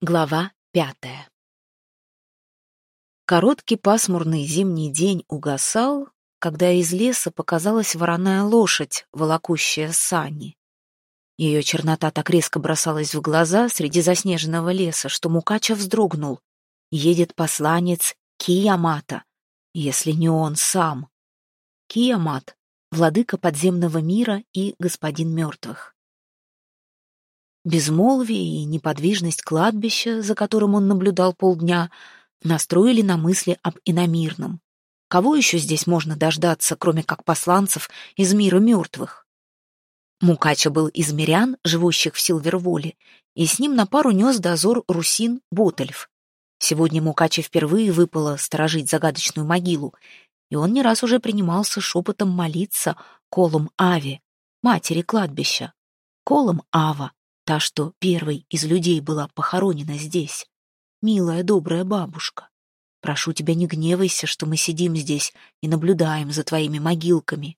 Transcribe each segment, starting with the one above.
Глава пятая Короткий пасмурный зимний день угасал, когда из леса показалась вороная лошадь, волокущая сани. Ее чернота так резко бросалась в глаза среди заснеженного леса, что Мукача вздрогнул. Едет посланец Киямата, если не он сам. Киямат — владыка подземного мира и господин мертвых. Безмолвие и неподвижность кладбища, за которым он наблюдал полдня, настроили на мысли об иномирном. Кого еще здесь можно дождаться, кроме как посланцев из мира мертвых? Мукача был из мирян, живущих в Силверволе, и с ним на пару нес дозор русин Ботельф. Сегодня Мукача впервые выпало сторожить загадочную могилу, и он не раз уже принимался шепотом молиться Колом Аве, матери кладбища. Колом Ава, та, что первой из людей была похоронена здесь. Милая, добрая бабушка, прошу тебя, не гневайся, что мы сидим здесь и наблюдаем за твоими могилками.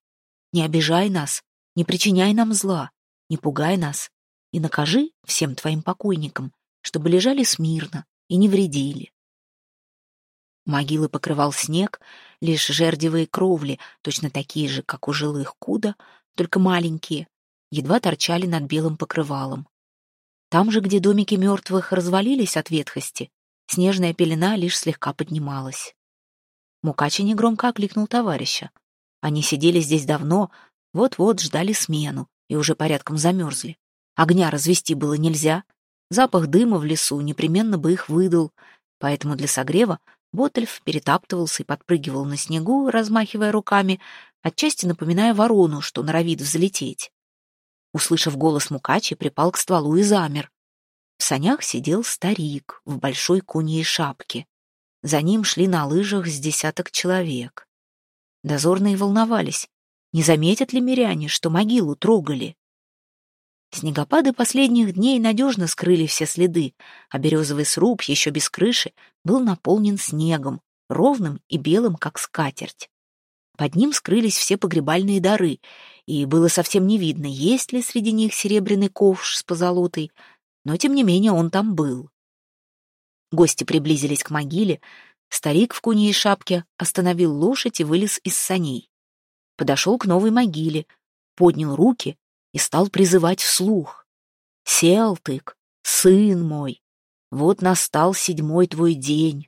Не обижай нас, не причиняй нам зла, не пугай нас и накажи всем твоим покойникам, чтобы лежали смирно и не вредили. Могилы покрывал снег, лишь жердевые кровли, точно такие же, как у жилых куда, только маленькие, едва торчали над белым покрывалом. Там же, где домики мертвых развалились от ветхости, снежная пелена лишь слегка поднималась. Мукачи негромко окликнул товарища. Они сидели здесь давно, вот-вот ждали смену и уже порядком замерзли. Огня развести было нельзя, запах дыма в лесу непременно бы их выдал, поэтому для согрева Ботельф перетаптывался и подпрыгивал на снегу, размахивая руками, отчасти напоминая ворону, что норовит взлететь. Услышав голос Мукачи, припал к стволу и замер. В санях сидел старик в большой куньей шапке. За ним шли на лыжах с десяток человек. Дозорные волновались, не заметят ли миряне, что могилу трогали. Снегопады последних дней надежно скрыли все следы, а березовый сруб, еще без крыши, был наполнен снегом, ровным и белым, как скатерть. Под ним скрылись все погребальные дары, и было совсем не видно, есть ли среди них серебряный ковш с позолотой, но тем не менее он там был. Гости приблизились к могиле, старик в куне и шапке остановил лошадь и вылез из саней. Подошел к новой могиле, поднял руки и стал призывать вслух. «Селтык, сын мой, вот настал седьмой твой день,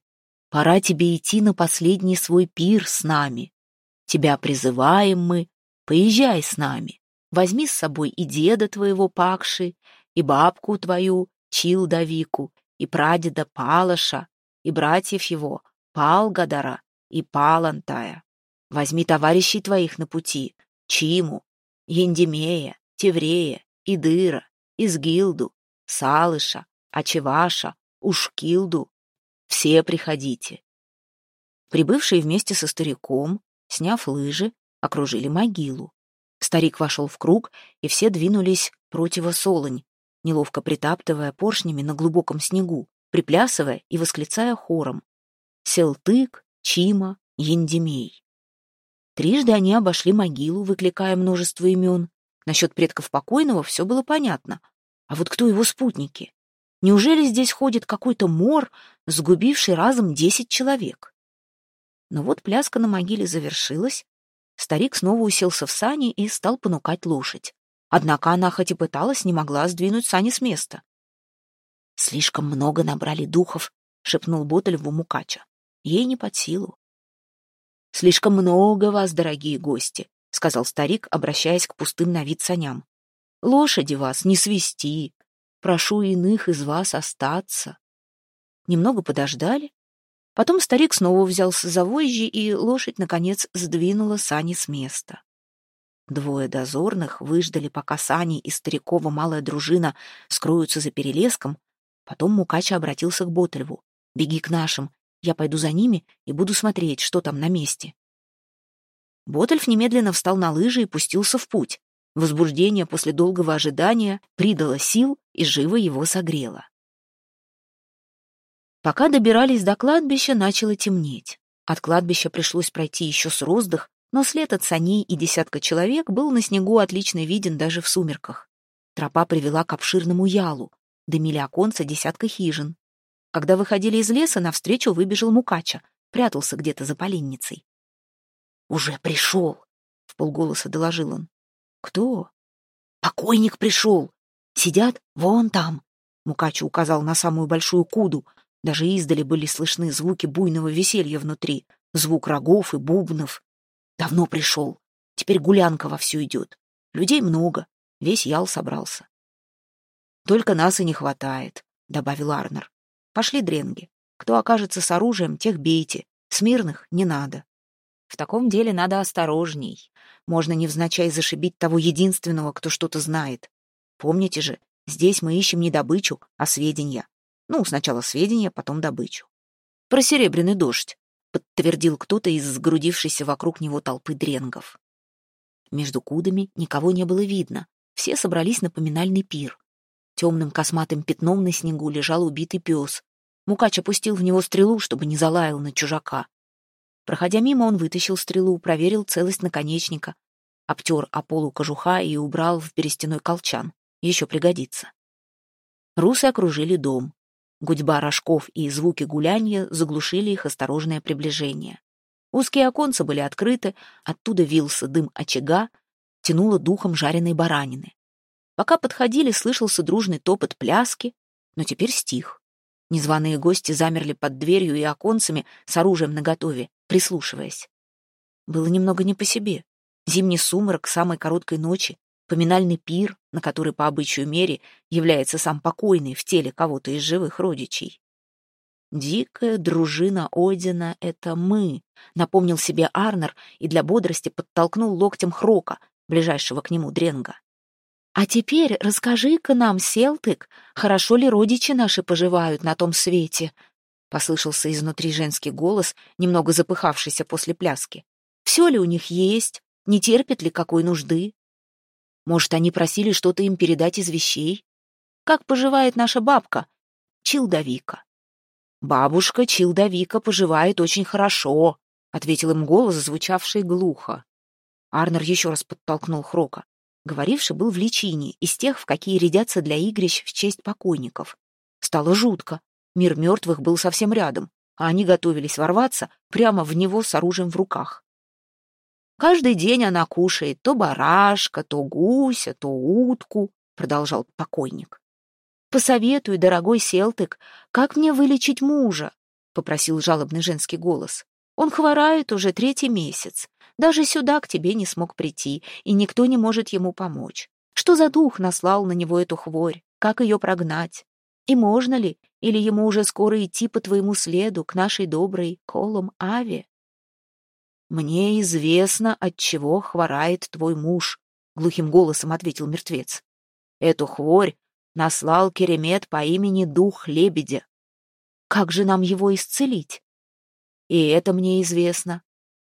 пора тебе идти на последний свой пир с нами. Тебя призываем мы, поезжай с нами. Возьми с собой и деда твоего Пакши, и бабку твою Чилдавику, и прадеда Палаша, и братьев его Палгадара и Палантая. Возьми товарищей твоих на пути, Чиму, Ендемея, Теврея, Идыра, Изгилду, Салыша, Ачеваша, Ушкилду. Все приходите. Прибывшие вместе со стариком Сняв лыжи, окружили могилу. Старик вошел в круг, и все двинулись противосолонь, неловко притаптывая поршнями на глубоком снегу, приплясывая и восклицая хором. Селтык, Чима, Ендемей. Трижды они обошли могилу, выкликая множество имен. Насчет предков покойного все было понятно. А вот кто его спутники? Неужели здесь ходит какой-то мор, сгубивший разом десять человек? Но вот пляска на могиле завершилась, старик снова уселся в сани и стал понукать лошадь. Однако она хоть и пыталась, не могла сдвинуть сани с места. «Слишком много набрали духов», — шепнул Ботель в Мукача. «Ей не под силу». «Слишком много вас, дорогие гости», — сказал старик, обращаясь к пустым на вид саням. «Лошади вас не свести. Прошу иных из вас остаться». Немного подождали, Потом старик снова взялся за вожжи, и лошадь, наконец, сдвинула сани с места. Двое дозорных выждали, пока сани и старикова малая дружина скроются за перелеском. Потом Мукача обратился к Ботельву. «Беги к нашим, я пойду за ними и буду смотреть, что там на месте». Ботельф немедленно встал на лыжи и пустился в путь. Возбуждение после долгого ожидания придало сил и живо его согрело. Пока добирались до кладбища, начало темнеть. От кладбища пришлось пройти еще с роздых, но след от саней и десятка человек был на снегу отлично виден даже в сумерках. Тропа привела к обширному ялу, дымили оконца десятка хижин. Когда выходили из леса, навстречу выбежал Мукача, прятался где-то за поленницей. «Уже пришел!» — в полголоса доложил он. «Кто?» «Покойник пришел! Сидят вон там!» Мукача указал на самую большую куду. Даже издали были слышны звуки буйного веселья внутри, звук рогов и бубнов. Давно пришел. Теперь гулянка вовсю идет. Людей много. Весь ял собрался. «Только нас и не хватает», — добавил Арнер. «Пошли, дренги. Кто окажется с оружием, тех бейте. Смирных не надо». В таком деле надо осторожней. Можно невзначай зашибить того единственного, кто что-то знает. Помните же, здесь мы ищем не добычу, а сведения. Ну, сначала сведения, потом добычу. Про серебряный дождь, подтвердил кто-то из сгрудившейся вокруг него толпы дренгов. Между кудами никого не было видно. Все собрались на поминальный пир. Темным косматым пятном на снегу лежал убитый пес. Мукач опустил в него стрелу, чтобы не залаял на чужака. Проходя мимо, он вытащил стрелу, проверил целость наконечника, обтер о полу кожуха и убрал в берестяной колчан. Еще пригодится. Русы окружили дом. Гудьба рожков и звуки гулянья заглушили их осторожное приближение. Узкие оконца были открыты, оттуда вился дым очага, тянуло духом жареной баранины. Пока подходили, слышался дружный топот пляски, но теперь стих. Незваные гости замерли под дверью и оконцами с оружием наготове, прислушиваясь. Было немного не по себе. Зимний сумрак самой короткой ночи, поминальный пир, на который по обычаю мере является сам покойный в теле кого-то из живых родичей. «Дикая дружина Одина — это мы», — напомнил себе Арнер и для бодрости подтолкнул локтем Хрока, ближайшего к нему Дренга. «А теперь расскажи-ка нам, Селтык, хорошо ли родичи наши поживают на том свете?» — послышался изнутри женский голос, немного запыхавшийся после пляски. «Все ли у них есть? Не терпят ли какой нужды? Может, они просили что-то им передать из вещей? Как поживает наша бабка? Чилдовика». «Бабушка Чилдовика поживает очень хорошо», — ответил им голос, звучавший глухо. Арнер еще раз подтолкнул Хрока. Говоривший был в личине, из тех, в какие рядятся для игрищ в честь покойников. Стало жутко. Мир мертвых был совсем рядом, а они готовились ворваться прямо в него с оружием в руках. «Каждый день она кушает то барашка, то гуся, то утку», — продолжал покойник. «Посоветуй, дорогой Селтык, как мне вылечить мужа?» — попросил жалобный женский голос. «Он хворает уже третий месяц. Даже сюда к тебе не смог прийти, и никто не может ему помочь. Что за дух наслал на него эту хворь? Как ее прогнать? И можно ли, или ему уже скоро идти по твоему следу к нашей доброй колом Аве? Мне известно, от чего хворает твой муж, глухим голосом ответил мертвец. Эту хворь наслал Керемет по имени Дух Лебедя. Как же нам его исцелить? И это мне известно.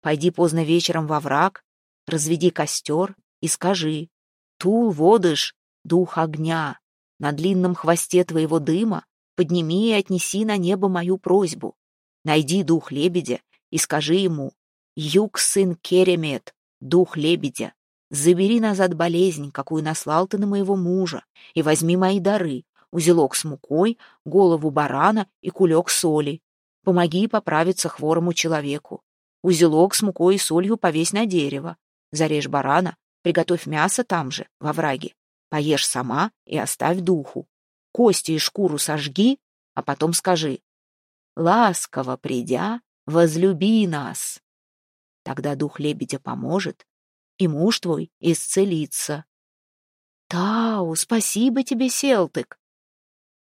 Пойди поздно вечером во враг, разведи костер и скажи, «Тул водыш, дух огня, на длинном хвосте твоего дыма подними и отнеси на небо мою просьбу. Найди дух лебедя и скажи ему, «Юг, сын Керемет, дух лебедя, забери назад болезнь, какую наслал ты на моего мужа, и возьми мои дары, узелок с мукой, голову барана и кулек соли. Помоги поправиться хворому человеку. Узелок с мукой и солью повесь на дерево. Зарежь барана, приготовь мясо там же, во враге. Поешь сама и оставь духу. Кости и шкуру сожги, а потом скажи. Ласково придя, возлюби нас. Тогда дух лебедя поможет, и муж твой исцелится. Тау, спасибо тебе, Селтык.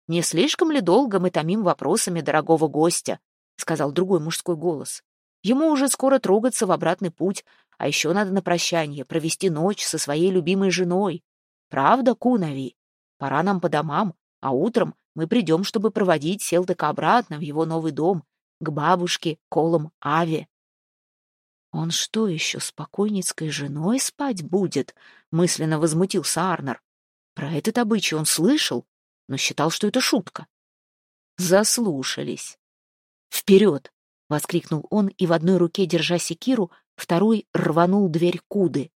Не слишком ли долго мы томим вопросами дорогого гостя? сказал другой мужской голос. Ему уже скоро трогаться в обратный путь, а еще надо на прощание провести ночь со своей любимой женой. Правда, Кунави? Пора нам по домам, а утром мы придем, чтобы проводить Селтыка обратно в его новый дом, к бабушке Колом Аве. «Он что, еще с покойницкой женой спать будет?» — мысленно возмутился Арнер. Про этот обычай он слышал, но считал, что это шутка. Заслушались. «Вперед!» — воскликнул он и в одной руке, держа секиру, второй рванул дверь куды.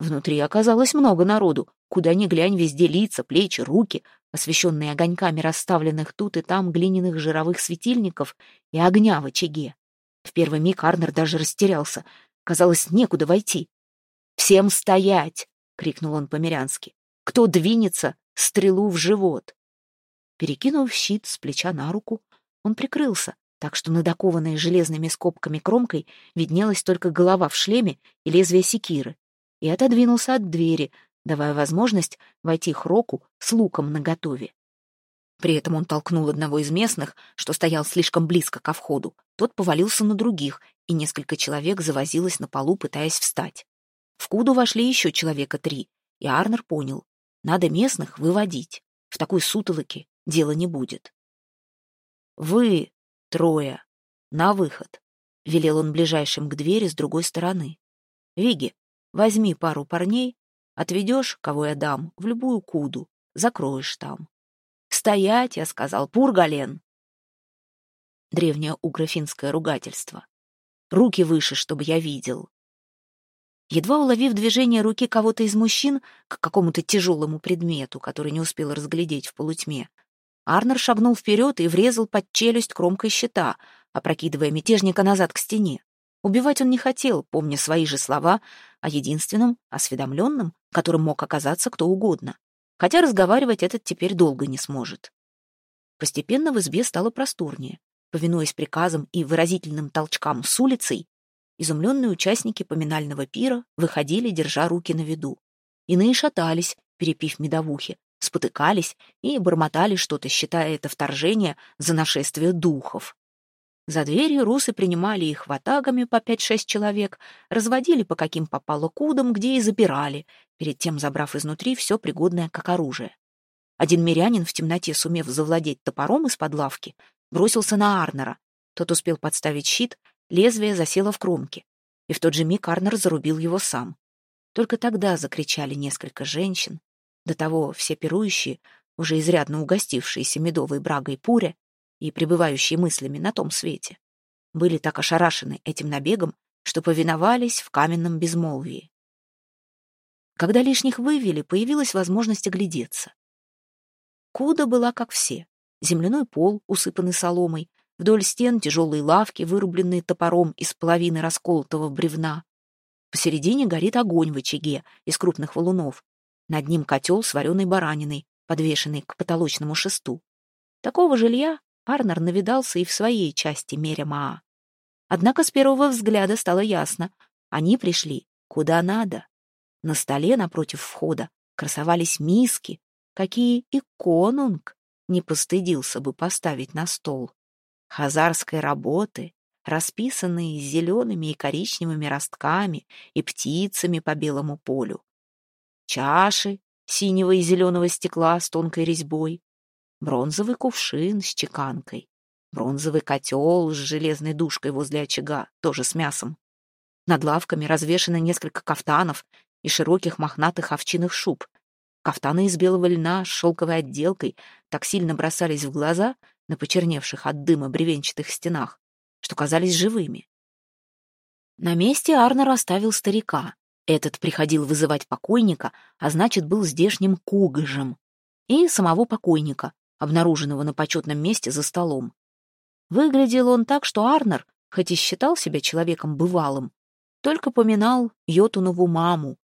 Внутри оказалось много народу. Куда ни глянь, везде лица, плечи, руки, освещенные огоньками расставленных тут и там глиняных жировых светильников и огня в очаге. В первый миг Арнер даже растерялся. Казалось, некуда войти. «Всем стоять!» — крикнул он по-мирянски. «Кто двинется, стрелу в живот!» Перекинув щит с плеча на руку, он прикрылся, так что над окованной железными скобками кромкой виднелась только голова в шлеме и лезвие секиры, и отодвинулся от двери, давая возможность войти Хроку с луком наготове. При этом он толкнул одного из местных, что стоял слишком близко ко входу. Тот повалился на других, и несколько человек завозилось на полу, пытаясь встать. В Куду вошли еще человека три, и Арнер понял, надо местных выводить. В такой сутолоке дела не будет. «Вы, трое, на выход», — велел он ближайшим к двери с другой стороны. «Виги, возьми пару парней, отведешь, кого я дам, в любую Куду, закроешь там. «Стоять!» — я сказал. «Пургален!» Древнее угрофинское ругательство. «Руки выше, чтобы я видел!» Едва уловив движение руки кого-то из мужчин к какому-то тяжелому предмету, который не успел разглядеть в полутьме, Арнер шагнул вперед и врезал под челюсть кромкой щита, опрокидывая мятежника назад к стене. Убивать он не хотел, помня свои же слова о единственном осведомленном, которым мог оказаться кто угодно хотя разговаривать этот теперь долго не сможет. Постепенно в избе стало просторнее. Повинуясь приказам и выразительным толчкам с улицей, изумленные участники поминального пира выходили, держа руки на виду. Иные шатались, перепив медовухи, спотыкались и бормотали что-то, считая это вторжение за нашествие духов. За дверью русы принимали их ватагами по пять-шесть человек, разводили по каким попало кудам, где и запирали, перед тем забрав изнутри все пригодное как оружие. Один мирянин, в темноте сумев завладеть топором из-под лавки, бросился на Арнера. Тот успел подставить щит, лезвие засело в кромке. И в тот же миг Арнер зарубил его сам. Только тогда закричали несколько женщин. До того все пирующие, уже изрядно угостившиеся медовой брагой пуря, и пребывающие мыслями на том свете, были так ошарашены этим набегом, что повиновались в каменном безмолвии. Когда лишних вывели, появилась возможность оглядеться. Куда была как все. Земляной пол, усыпанный соломой, вдоль стен тяжелые лавки, вырубленные топором из половины расколотого бревна. Посередине горит огонь в очаге из крупных валунов. Над ним котел с вареной бараниной, подвешенный к потолочному шесту. Такого жилья Арнер навидался и в своей части Меремаа. Однако с первого взгляда стало ясно, они пришли куда надо. На столе напротив входа красовались миски, какие и конунг не постыдился бы поставить на стол. Хазарской работы, расписанные зелеными и коричневыми ростками и птицами по белому полю. Чаши синего и зеленого стекла с тонкой резьбой, бронзовый кувшин с чеканкой, бронзовый котел с железной душкой возле очага, тоже с мясом. Над лавками развешаны несколько кафтанов и широких мохнатых овчиных шуб. Кафтаны из белого льна с шелковой отделкой так сильно бросались в глаза на почерневших от дыма бревенчатых стенах, что казались живыми. На месте Арнер оставил старика. Этот приходил вызывать покойника, а значит, был здешним кугажем. И самого покойника, обнаруженного на почетном месте за столом. Выглядел он так, что Арнер, хоть и считал себя человеком бывалым, только поминал Йотунову маму.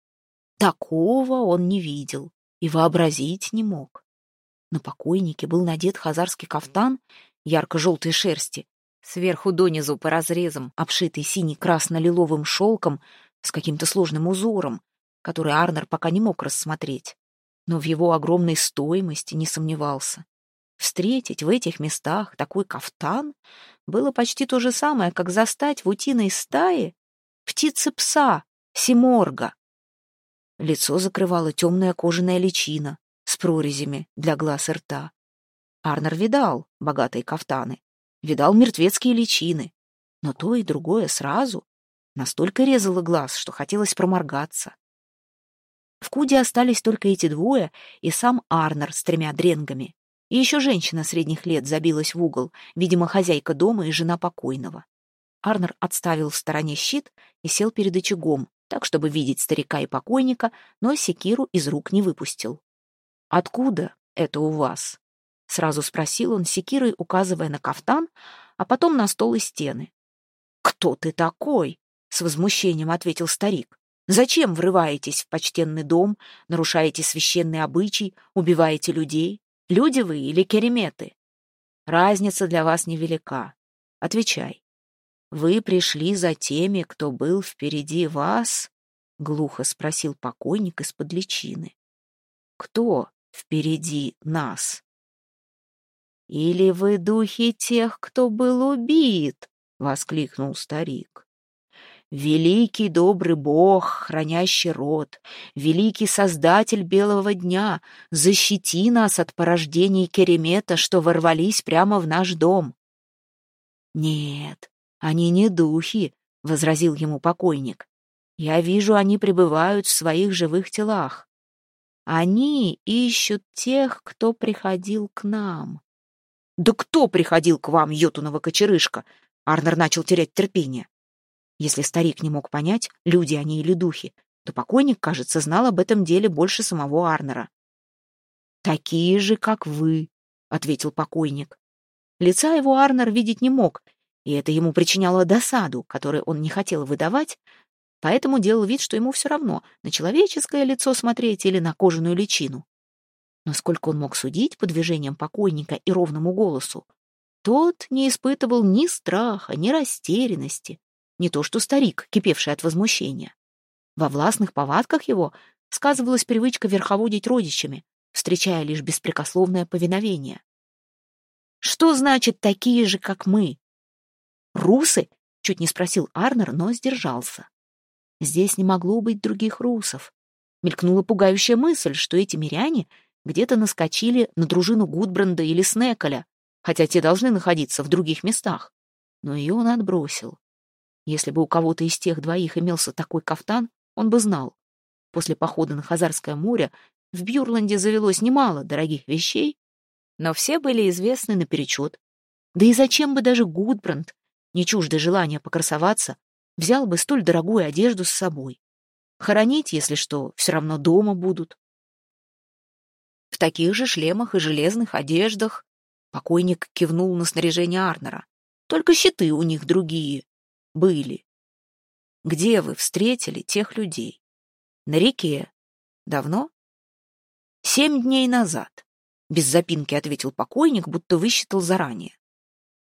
Такого он не видел и вообразить не мог. На покойнике был надет хазарский кафтан ярко-желтой шерсти, сверху донизу по разрезам, обшитый синий-красно-лиловым шелком с каким-то сложным узором, который Арнер пока не мог рассмотреть, но в его огромной стоимости не сомневался. Встретить в этих местах такой кафтан было почти то же самое, как застать в утиной стае птицы-пса, симорга. Лицо закрывала темная кожаная личина с прорезями для глаз и рта. Арнер видал богатые кафтаны, видал мертвецкие личины, но то и другое сразу настолько резало глаз, что хотелось проморгаться. В Куде остались только эти двое и сам Арнер с тремя дренгами. И еще женщина средних лет забилась в угол, видимо, хозяйка дома и жена покойного. Арнер отставил в стороне щит и сел перед очагом, так, чтобы видеть старика и покойника, но секиру из рук не выпустил. «Откуда это у вас?» — сразу спросил он секирой, указывая на кафтан, а потом на стол и стены. «Кто ты такой?» — с возмущением ответил старик. «Зачем врываетесь в почтенный дом, нарушаете священный обычай, убиваете людей? Люди вы или кереметы? Разница для вас невелика. Отвечай. Вы пришли за теми, кто был впереди вас?» — глухо спросил покойник из-под личины. «Кто впереди нас?» «Или вы духи тех, кто был убит?» — воскликнул старик. «Великий добрый Бог, хранящий род, великий Создатель белого дня, защити нас от порождений Керемета, что ворвались прямо в наш дом». «Нет, они не духи», — возразил ему покойник. «Я вижу, они пребывают в своих живых телах. Они ищут тех, кто приходил к нам». «Да кто приходил к вам, йотунова кочерышка?» Арнер начал терять терпение. Если старик не мог понять, люди они или духи, то покойник, кажется, знал об этом деле больше самого Арнера. «Такие же, как вы», — ответил покойник. Лица его Арнер видеть не мог, и это ему причиняло досаду, которую он не хотел выдавать, поэтому делал вид, что ему все равно, на человеческое лицо смотреть или на кожаную личину. Насколько он мог судить по движениям покойника и ровному голосу, тот не испытывал ни страха, ни растерянности, не то что старик, кипевший от возмущения. Во властных повадках его сказывалась привычка верховодить родичами, встречая лишь беспрекословное повиновение. «Что значит такие же, как мы?» «Русы?» — чуть не спросил Арнер, но сдержался. Здесь не могло быть других русов. Мелькнула пугающая мысль, что эти миряне где-то наскочили на дружину Гудбранда или Снеколя, хотя те должны находиться в других местах. Но ее он отбросил. Если бы у кого-то из тех двоих имелся такой кафтан, он бы знал. После похода на Хазарское море в Бьюрланде завелось немало дорогих вещей, но все были известны наперечет. Да и зачем бы даже Гудбранд, не чуждый желания покрасоваться, взял бы столь дорогую одежду с собой? Хоронить, если что, все равно дома будут в таких же шлемах и железных одеждах. Покойник кивнул на снаряжение Арнера. Только щиты у них другие были. Где вы встретили тех людей? На реке. Давно? Семь дней назад. Без запинки ответил покойник, будто высчитал заранее.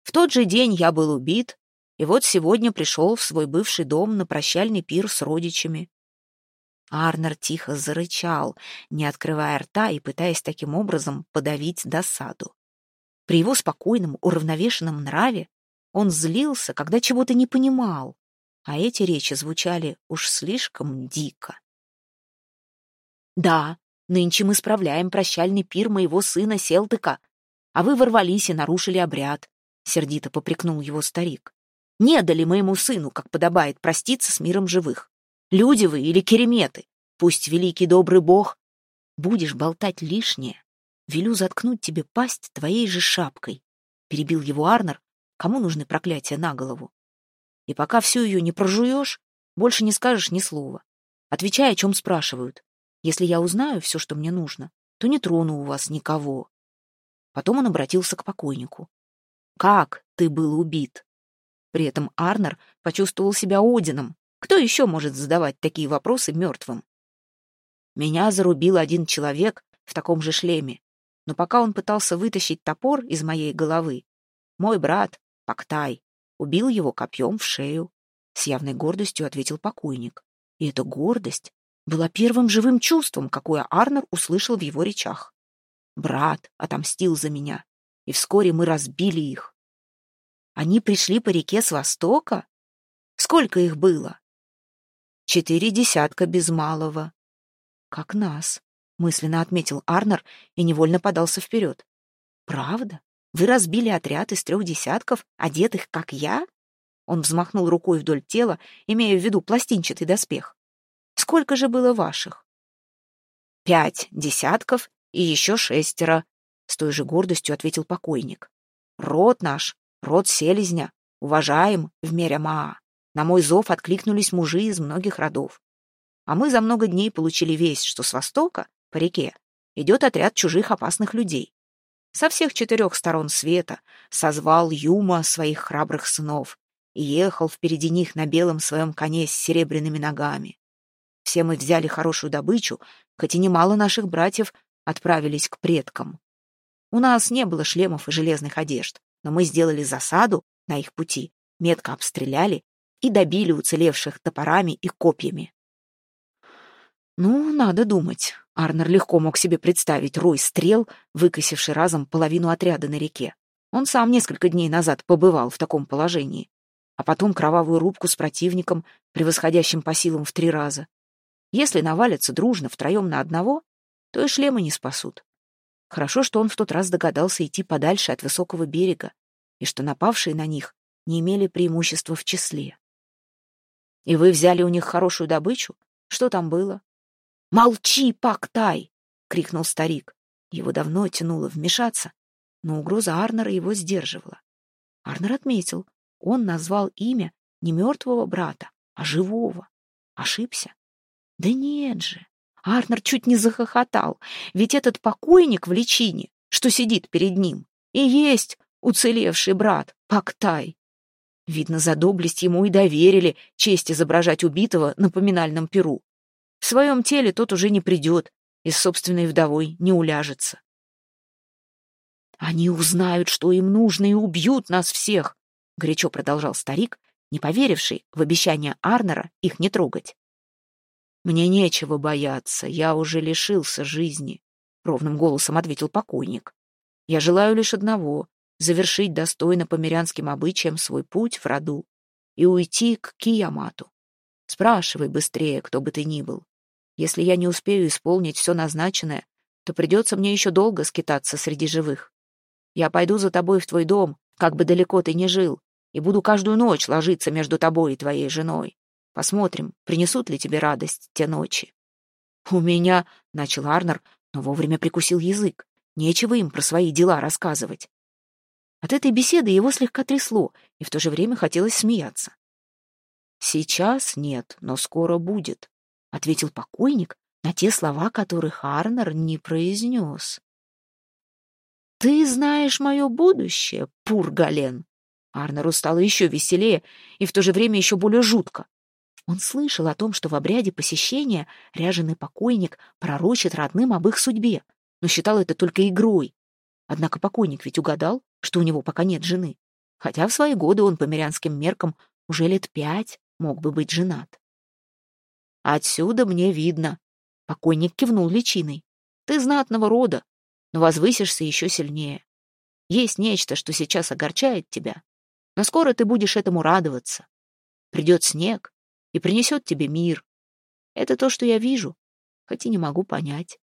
В тот же день я был убит, и вот сегодня пришел в свой бывший дом на прощальный пир с родичами. Арнер тихо зарычал, не открывая рта и пытаясь таким образом подавить досаду. При его спокойном, уравновешенном нраве он злился, когда чего-то не понимал, а эти речи звучали уж слишком дико. «Да, нынче мы справляем прощальный пир моего сына Селтыка, а вы ворвались и нарушили обряд», — сердито попрекнул его старик. «Не дали моему сыну, как подобает, проститься с миром живых. Люди вы или кереметы? Пусть великий добрый бог. Будешь болтать лишнее. Велю заткнуть тебе пасть твоей же шапкой. Перебил его Арнер. Кому нужны проклятия на голову? И пока всю ее не прожуешь, больше не скажешь ни слова. Отвечай, о чем спрашивают. Если я узнаю все, что мне нужно, то не трону у вас никого. Потом он обратился к покойнику. «Как ты был убит?» При этом Арнер почувствовал себя Одином, кто еще может задавать такие вопросы мертвым? Меня зарубил один человек в таком же шлеме, но пока он пытался вытащить топор из моей головы, мой брат, Пактай, убил его копьем в шею. С явной гордостью ответил покойник. И эта гордость была первым живым чувством, какое Арнер услышал в его речах. Брат отомстил за меня, и вскоре мы разбили их. Они пришли по реке с востока? Сколько их было? Четыре десятка без малого. Как нас, мысленно отметил Арнер и невольно подался вперед. Правда? Вы разбили отряд из трех десятков, одетых, как я? Он взмахнул рукой вдоль тела, имея в виду пластинчатый доспех. Сколько же было ваших? Пять десятков и еще шестеро, с той же гордостью ответил покойник. Род наш, род селезня, уважаем в мире Маа. На мой зов откликнулись мужи из многих родов. А мы за много дней получили весть, что с востока, по реке, идет отряд чужих опасных людей. Со всех четырех сторон света созвал Юма своих храбрых сынов и ехал впереди них на белом своем коне с серебряными ногами. Все мы взяли хорошую добычу, хоть и немало наших братьев отправились к предкам. У нас не было шлемов и железных одежд, но мы сделали засаду на их пути, метко обстреляли и добили уцелевших топорами и копьями. Ну, надо думать. Арнер легко мог себе представить рой стрел, выкосивший разом половину отряда на реке. Он сам несколько дней назад побывал в таком положении. А потом кровавую рубку с противником, превосходящим по силам в три раза. Если навалятся дружно втроем на одного, то и шлемы не спасут. Хорошо, что он в тот раз догадался идти подальше от высокого берега, и что напавшие на них не имели преимущества в числе. И вы взяли у них хорошую добычу? Что там было? «Молчи, Пактай!» — крикнул старик. Его давно тянуло вмешаться, но угроза Арнера его сдерживала. Арнер отметил, он назвал имя не мертвого брата, а живого. Ошибся? Да нет же. Арнер чуть не захохотал, ведь этот покойник в личине, что сидит перед ним, и есть уцелевший брат Пактай. Видно, за доблесть ему и доверили честь изображать убитого на поминальном перу. В своем теле тот уже не придет и с собственной вдовой не уляжется. «Они узнают, что им нужно, и убьют нас всех», — горячо продолжал старик, не поверивший в обещание Арнера их не трогать. «Мне нечего бояться, я уже лишился жизни», — ровным голосом ответил покойник. «Я желаю лишь одного завершить достойно померянским обычаям свой путь в роду и уйти к Киямату. Спрашивай быстрее, кто бы ты ни был. Если я не успею исполнить все назначенное, то придется мне еще долго скитаться среди живых. Я пойду за тобой в твой дом, как бы далеко ты ни жил, и буду каждую ночь ложиться между тобой и твоей женой. Посмотрим, принесут ли тебе радость те ночи. У меня, — начал Арнер, но вовремя прикусил язык. Нечего им про свои дела рассказывать. От этой беседы его слегка трясло, и в то же время хотелось смеяться. «Сейчас нет, но скоро будет», — ответил покойник на те слова, которых Арнер не произнес. «Ты знаешь мое будущее, Пургален!» Арнеру стало еще веселее и в то же время еще более жутко. Он слышал о том, что в обряде посещения ряженый покойник пророчит родным об их судьбе, но считал это только игрой. Однако покойник ведь угадал, что у него пока нет жены, хотя в свои годы он по мирянским меркам уже лет пять мог бы быть женат. «Отсюда мне видно», — покойник кивнул личиной. «Ты знатного рода, но возвысишься еще сильнее. Есть нечто, что сейчас огорчает тебя, но скоро ты будешь этому радоваться. Придет снег и принесет тебе мир. Это то, что я вижу, хоть и не могу понять.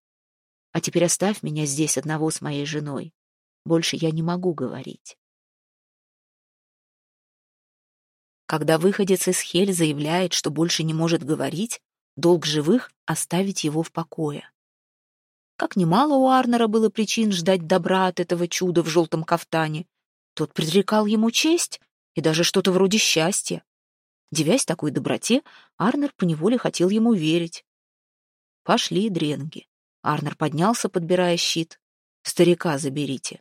А теперь оставь меня здесь одного с моей женой. Больше я не могу говорить. Когда выходец из Хель заявляет, что больше не может говорить, долг живых — оставить его в покое. Как немало у Арнера было причин ждать добра от этого чуда в желтом кафтане. Тот предрекал ему честь и даже что-то вроде счастья. Девясь такой доброте, Арнер поневоле хотел ему верить. Пошли дренги. Арнер поднялся, подбирая щит. «Старика заберите».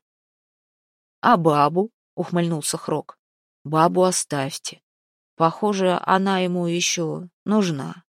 «А бабу?» — ухмыльнулся Хрок. «Бабу оставьте. Похоже, она ему еще нужна.